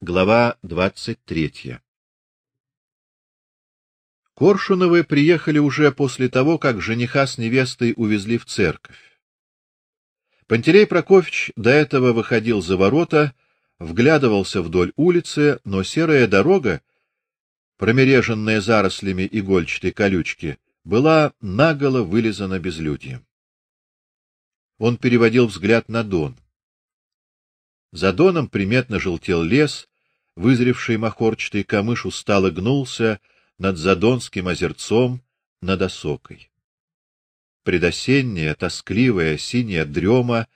Глава двадцать третья. Коршуновы приехали уже после того, как жениха с невестой увезли в церковь. Пантелей Прокофьевич до этого выходил за ворота, вглядывался вдоль улицы, но серая дорога, промереженная зарослями игольчатой колючки, была наголо вылизана безлюдьем. Он переводил взгляд на Дон. За доном приметно желтел лес, вызревший махорчатый камыш устало гнулся над Задонским озерцом над осокой. Предосенняя, тоскливая синяя дрема,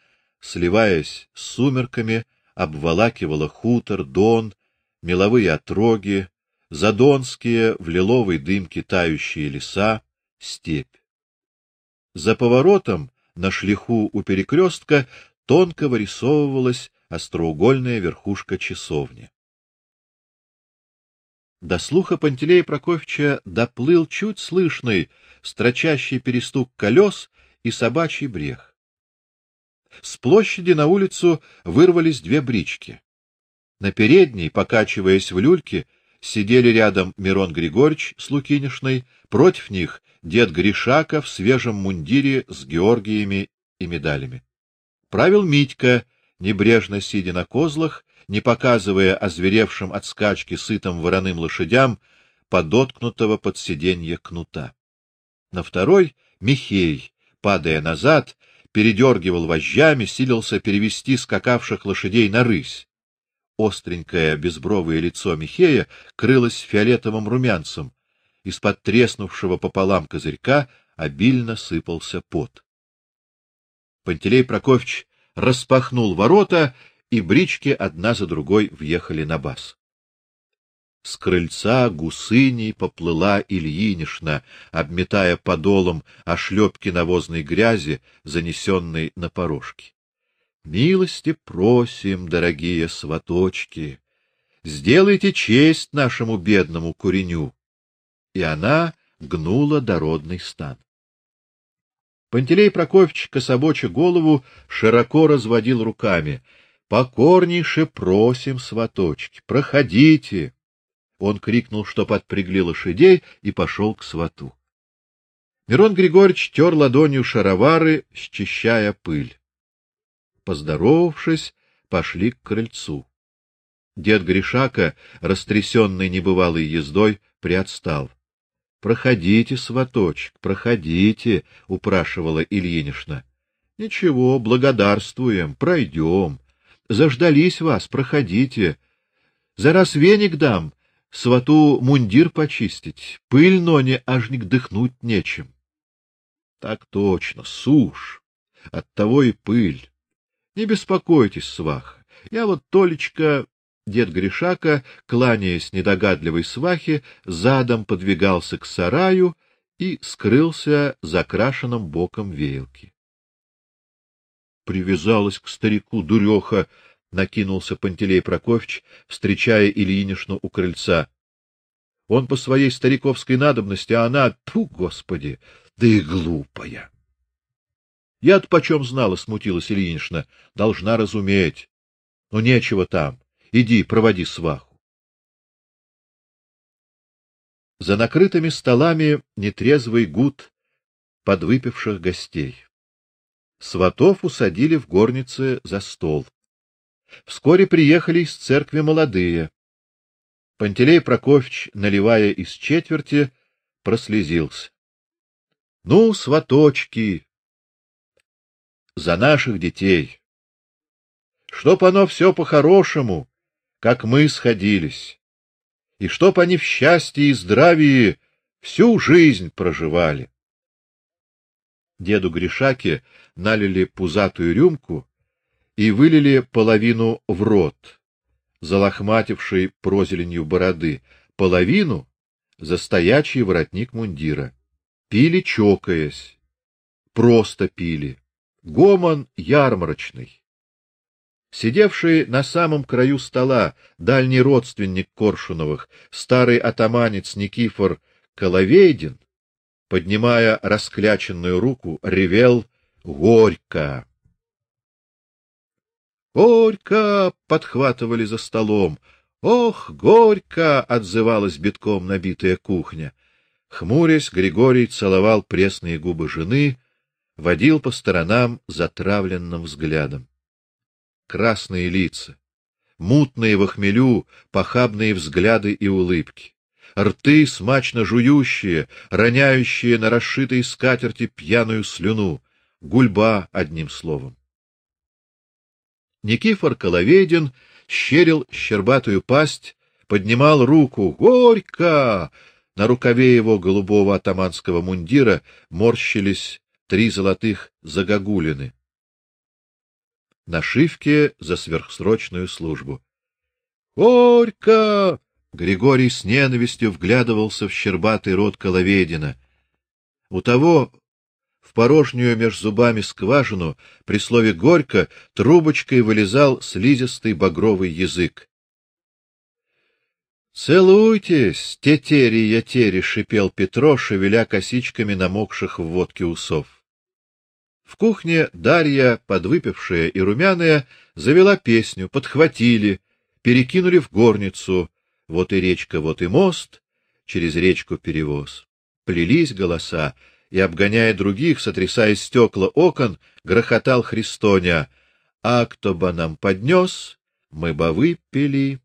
сливаясь с сумерками, обволакивала хутор, дон, меловые отроги, задонские в лиловой дымке тающие леса, степь. За поворотом на шлиху у перекрестка тонко вырисовывалась остроугольная верхушка часовни. До слуха Пантелея Прокофьевича доплыл чуть слышный строчащий перестук колес и собачий брех. С площади на улицу вырвались две брички. На передней, покачиваясь в люльке, сидели рядом Мирон Григорьевич с Лукинишной, против них дед Гришака в свежем мундире с георгиями и медалями. Правил Митька, небрежно сидя на козлах, не показывая озверевшим от скачки сытым вороным лошадям подоткнутого под сиденье кнута. На второй Михей, падая назад, передергивал вожжами, силился перевести скакавших лошадей на рысь. Остренькое безбровое лицо Михея крылось фиолетовым румянцем, из-под треснувшего пополам козырька обильно сыпался пот. Пантелей Прокофьевич распахнул ворота, и брички одна за другой въехали на бас. С крыльца гусыней поплыла Ильинишна, обметая подолом ошлепки навозной грязи, занесенной на порожки. Милости просим, дорогие сваточки, сделайте честь нашему бедному куреню. И она гнула дородный стан. Пантелей Прокофьевич, кособоча голову, широко разводил руками. Покорнейше просим, сваточки, проходите. Он крикнул, что подпрягли лошадей, и пошел к свату. Мирон Григорьевич тер ладонью шаровары, счищая пыль. Поздоровавшись, пошли к крыльцу. Дед Гришака, растрясенный небывалой ездой, приотстал. Проходите, сваточек, проходите, упрашивала Ильинишна. Ничего, благодарствуем, пройдем. Заждались вас, проходите. За раз веник дам, свату мундир почистить. Пыль ноне ажник дыхнуть нечем. Так точно, сушь. Оттого и пыль. Не беспокойтесь, сваха. Я вот Толечка Дед Гришака, кланяясь недогадливой свахе, задом подвигался к сараю и скрылся за крашеным боком веялки. Привязалась к старику дуреха, накинулся Пантелей Прокофьевич, встречая Ильинишну у крыльца. Он по своей стариковской надобности, а она, тьфу, господи, да и глупая. Я-то почем знала, смутилась Ильинична, должна разуметь. Но нечего там. Иди, проводи сваху. За накрытыми столами нетрезвый гуд подвыпивших гостей. Сватов усадили в горнице за стол. Вскоре приехали из церкви молодые. Пантелей Прокофьевич, наливая из четверти, прослезился. Ну, сваточки, за наших детей. Чтоб оно все по-хорошему, как мы сходились, и чтоб они в счастье и здравии всю жизнь проживали. Деду Гришаке налили пузатую рюмку и вылили половину в рот, залохмативший прозеленью бороды, половину за стоячий воротник мундира. Пили чокаясь, просто пили. Гомон ярмарочный. Сидевший на самом краю стола дальний родственник Коршуновых, старый атаманец Никифор Коловейдин, поднимая раскляченную руку, ревел горько. Горько подхватывали за столом. Ох, горько отзывалась битком набитая кухня. Хмурясь, Григорий целовал пресные губы жены, водил по сторонам затравленным взглядом. Красные лица, мутные в хмелю, похабные взгляды и улыбки, рты смачно жующие, роняющие на расшитой скатерти пьяную слюну, гульба одним словом. Никифор Коловедин щерил щербатую пасть, поднимал руку: "Горько!" На рукаве его голубого атаманского мундира морщились три золотых загогулины. Нашивки за сверхсрочную службу. Горько! Григорий с ненавистью вглядывался в щербатый рот Коловедина. У того в порожнюю меж зубами скважину при слове горько трубочкой вылезал слизистый багровый язык. Целуйтесь, тетери я тери, шипел Петро, шевеля косичками намокших в водке усов. В кухне Дарья, подвыпившая и румяная, завела песню, подхватили, перекинули в горницу. Вот и речка, вот и мост, через речку перевоз. Плелись голоса, и обгоняя других, сотрясая стекла окон, грохотал Христоня: "А кто бы нам поднес, мы бы выпили"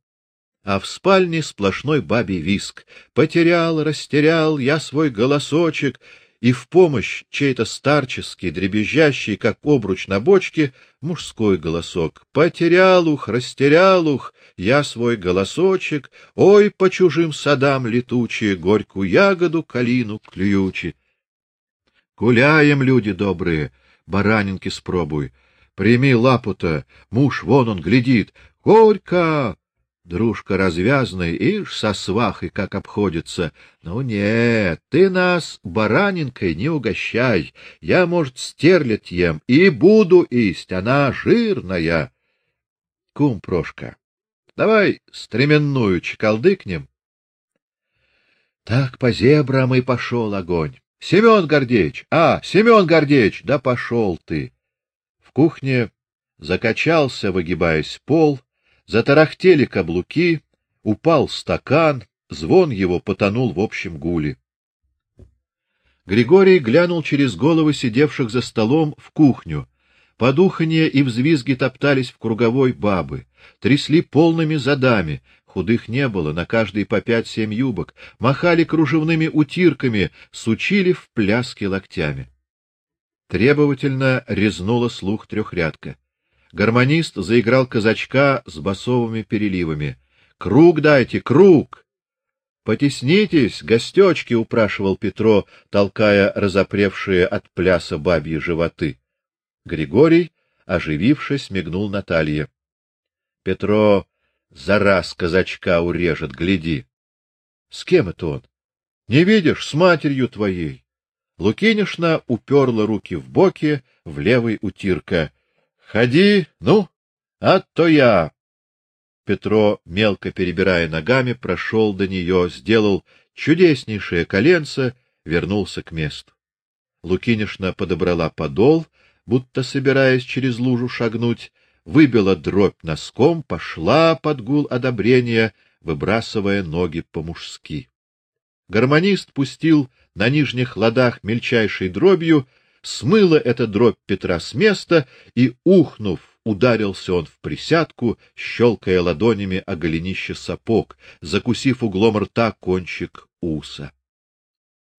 а в спальне сплошной бабий виск. Потерял, растерял я свой голосочек, и в помощь чей-то старческий, дребезжащий, как обруч на бочке, мужской голосок. Потерял ух, растерял ух, я свой голосочек, ой, по чужим садам летучие, горькую ягоду калину клюючи. Гуляем, люди добрые, баранинки спробуй. Прими лапу-то, муж вон он глядит. Горько! Дружка развязный, ишь со свахой как обходится. Ну нет, ты нас баранинкой не угощай. Я, может, стерлядь ем и буду есть, она жирная. Кум Прошка, давай стременную чекалдыкнем. Так по зебрам и пошел огонь. Семен Гордеевич, а, Семен Гордеевич, да пошел ты. В кухне закачался, выгибаясь пол, Затарахтели каблуки, упал стакан, звон его потонул в общем гуле. Григорий глянул через головы сидевших за столом в кухню. Подуханье и взвизги топтались в круговой бабы, трясли полными задами, худых не было, на каждой по пять-семь юбок, махали кружевными утирками, сучили в пляске локтями. Требовательно резнула слух трехрядка. Гармонист заиграл казачка с басовыми переливами. Круг дайте, круг. Потеснитесь, гостёчки, упрашивал Петро, толкая разопревшие от пляса бабьи животы. Григорий, оживившись, мигнул Наталье. Петро за раз казачка урежет, гляди. С кем это он? Не видишь, с матерью твоей. Лукинишна уперла руки в боки, в левой утирка. Ходи, ну, а то я. Петро, мелко перебирая ногами, прошел до нее, сделал чудеснейшее коленце, вернулся к месту. Лукинишна подобрала подол, будто собираясь через лужу шагнуть, выбила дробь носком, пошла под гул одобрения, выбрасывая ноги по-мужски. Гармонист пустил на нижних ладах мельчайшей дробью, смыла эта дробь Петра с места, и ухнув, ударился он в присядку, щелкая ладонями о голенище сапог, закусив углом рта кончик уса.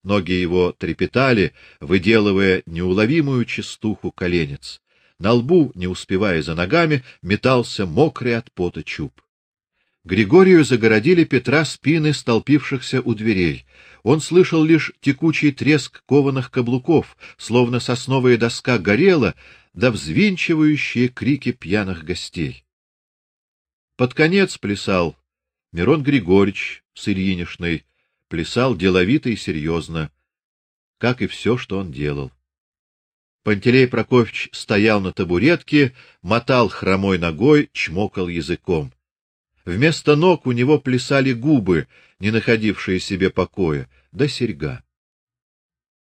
Ноги его трепетали, выделывая неуловимую частуху коленец. На лбу, не успевая за ногами, метался мокрый от пота чуб. Григорию загородили Петра спины столпившихся у дверей. Он слышал лишь текучий треск кованых каблуков, словно сосновая доска горела, да взвинчивающие крики пьяных гостей. Под конец плясал Мирон Григорьевич с Ильинишной, плясал деловито и серьезно, как и все, что он делал. Пантелей Прокофьевич стоял на табуретке, мотал хромой ногой, чмокал языком. Вместо ног у него плясали губы, не находившие себе покоя, да серьга.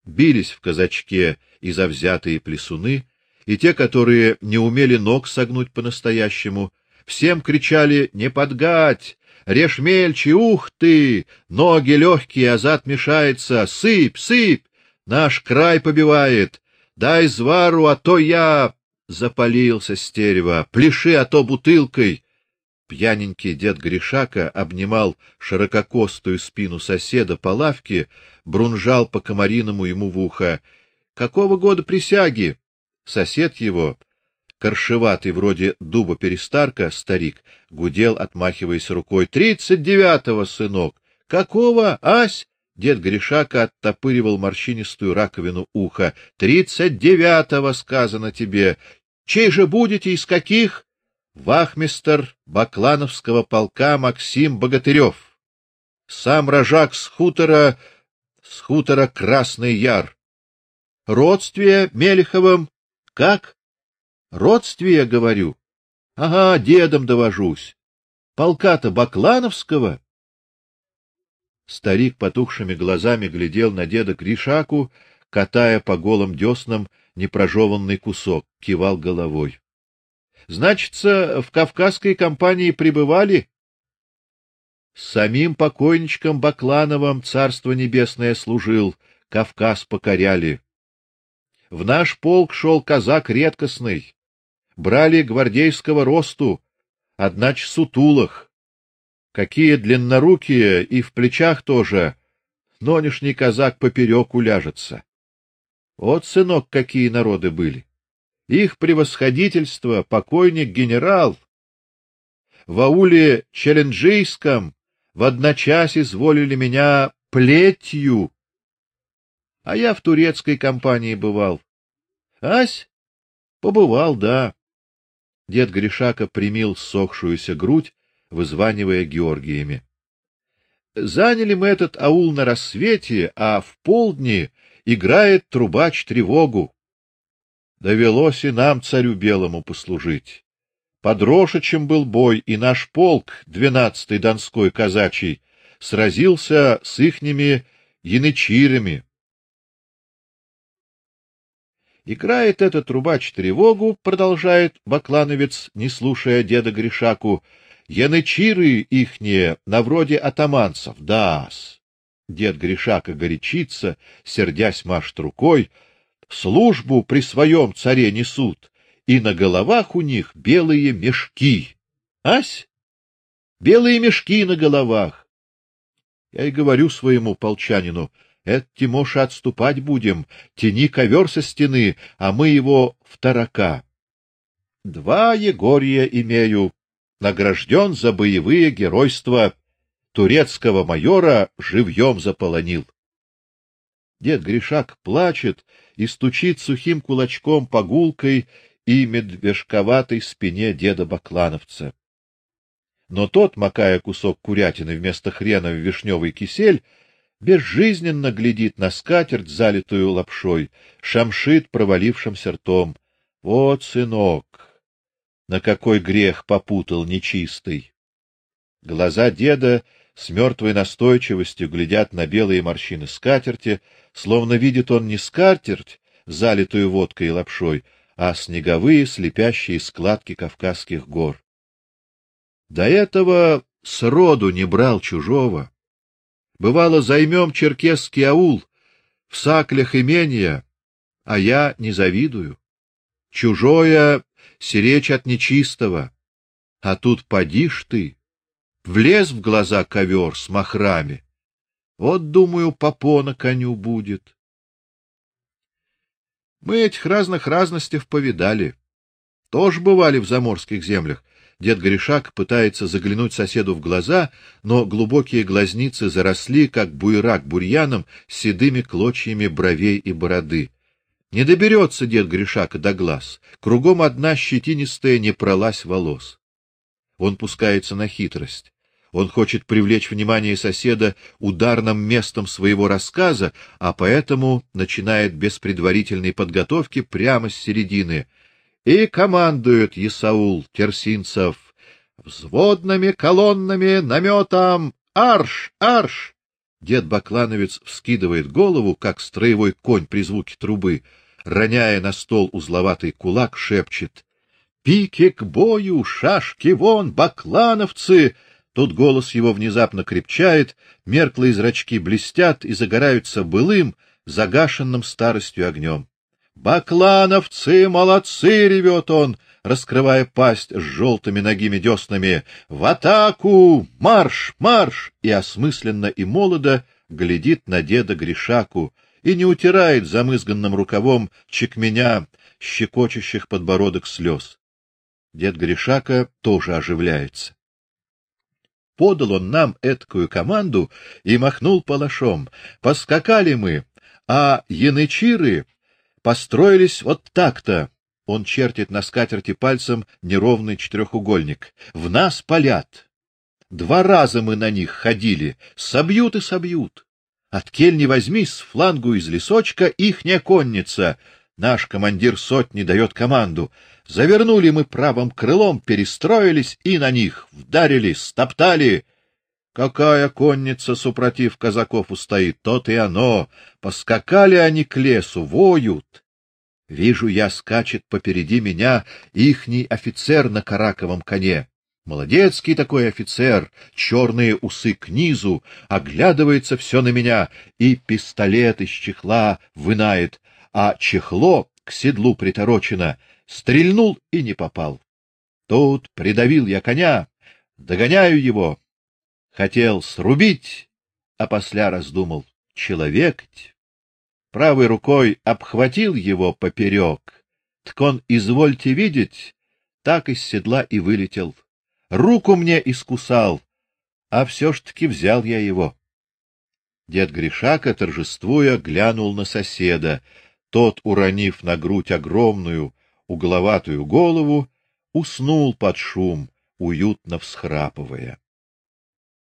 Бились в казачке и завзятые плясуны, и те, которые не умели ног согнуть по-настоящему, всем кричали: "Не подгать! Режь мельче, ух ты! Ноги легкие, а зад мешается. Сыпь, сыпь! Наш край побивает. Дай звару, а то я... Запалился стерева. Пляши, а то бутылкой. Пьяненький дед Гришака обнимал ширококостую спину соседа по лавке, брунжал по комариному ему в ухо. Какого года присяги? Сосед его, коршеватый вроде дуба перестарка, старик, гудел, отмахиваясь рукой: "Тридцать девятого, сынок. Какого, ась?" Дед Гришака оттопыривал морщинистую раковину уха. "Тридцать девятого сказано тебе. Чей же будете из каких?" Вахмистр Баклановского полка Максим Богатырев. Сам рожак с хутора с хутора Красный Яр. Родствие Мелиховым как? Родствие, говорю. Ага, дедом довожусь. Полка-то Баклановского. Старик потухшими глазами глядел на деда Кришаку, катая по голым деснам непрожеванный кусок, кивал головой. Значится, в Кавказской компании пребывали? С самим покойничком Баклановым царство небесное служил, Кавказ покоряли. В наш полк шел казак редкостный, брали гвардейского росту, однач сутулых. Какие длиннорукие и в плечах тоже. Нонешний казак поперек уляжется. Вот сынок, какие народы были. Их превосходительство покойник генерал в ауле Челенджийском в одночасье изволили меня плетью. А я в турецкой компании бывал. Ась побывал, да. Дед Гришака примил сохшуюся грудь, вызванивая Георгиями. Заняли мы этот аул на рассвете, а в полдни играет трубач тревогу. Довелось и нам царю белому послужить. Под Рошичем был бой, и наш полк, двенадцатый Донской казачий, сразился с ихними янычирами. Играет этот трубач тревогу, продолжает Баклановец, не слушая деда Гришаку. Янычиры ихние на вроде атаманцев, да-с. Дед Гришака горячится, сердясь машет рукой, службу при своем царе несут, и на головах у них белые мешки. Ась? Белые мешки на головах. Я и говорю своему полчанину: это, Тимоша, отступать будем. Тяни ковер со стены, а мы его в тарака. Два Егория имею, награжден за боевые геройства. Турецкого майора живьем заполонил. Дед Гришак плачет и стучит сухим кулачком по гулкой и медвежковатой спине деда Баклановца. Но тот, макая кусок курятины вместо хрена в вишневый кисель, безжизненно глядит на скатерть, залитую лапшой, шамшит провалившимся ртом. Вот, сынок, на какой грех попутал нечистый. Глаза деда с мертвой настойчивостью глядят на белые морщины скатерти, словно видит он не скатерть, залитую водкой и лапшой, а снеговые слепящие складки Кавказских гор. До этого сроду не брал чужого. Бывало, займем черкесский аул, в саклях имения, а я не завидую. Чужое сиречь от нечистого, а тут подишь ты, влез в глаза ковер с махрами. Вот, думаю, попона коню будет. Мы этих разных разностей повидали. Тоже бывали в заморских землях, Дед Гришак пытается заглянуть соседу в глаза, но глубокие глазницы заросли, как буйрак бурьяном, седыми клочьями бровей и бороды. Не доберется дед Гришак до глаз. Кругом одна щетинистая непролазь волос. Он пускается на хитрость. Он хочет привлечь внимание соседа ударным местом своего рассказа, а поэтому начинает без предварительной подготовки прямо с середины. И командует Исаул Терсинцев взводными колоннами, наметом, арш, арш. Дед Баклановец вскидывает голову, как строевой конь при звуке трубы, роняя на стол узловатый кулак, шепчет: "Пики к бою, шашки вон, баклановцы!" Тут голос его внезапно крепчает, мерклые зрачки блестят и загораются былым, загашенным старостью огнем. Баклановцы молодцы, ревет он, раскрывая пасть с желтыми ногими деснами. В атаку! Марш, марш! И осмысленно и молодо глядит на деда Гришаку и не утирает замызганным рукавом чекменя щекочущих подбородок слез. Дед Гришака тоже оживляется. Подал он нам эткую команду и махнул палашом. Поскакали мы, а янычиры построились вот так-то. Он чертит на скатерти пальцем неровный четырехугольник. В нас палят. Два раза мы на них ходили, собьют и собьют. От кель не возьми с флангу из лесочка ихняя конница. Наш командир сотни дает команду. Завернули мы правым крылом, перестроились и на них вдарили, стоптали. Какая конница супротив казаков устоит, тот и оно. Поскакали они к лесу, воют. Вижу я, скачет попереди меня ихний офицер на караковом коне. Молодецкий такой офицер, черные усы к низу, оглядывается все на меня и пистолет из чехла вынает, а чехло к седлу приторочено, стрельнул и не попал. Тут придавил я коня, догоняю его. Хотел срубить, а после раздумал: человек Правой рукой обхватил его поперек. Так он, извольте видеть, так из седла и вылетел. Руку мне искусал, а все ж таки взял я его. Дед Гришака, торжествуя, глянул на соседа. Тот, уронив на грудь огромную угловатую голову, уснул под шум, уютно всхрапывая.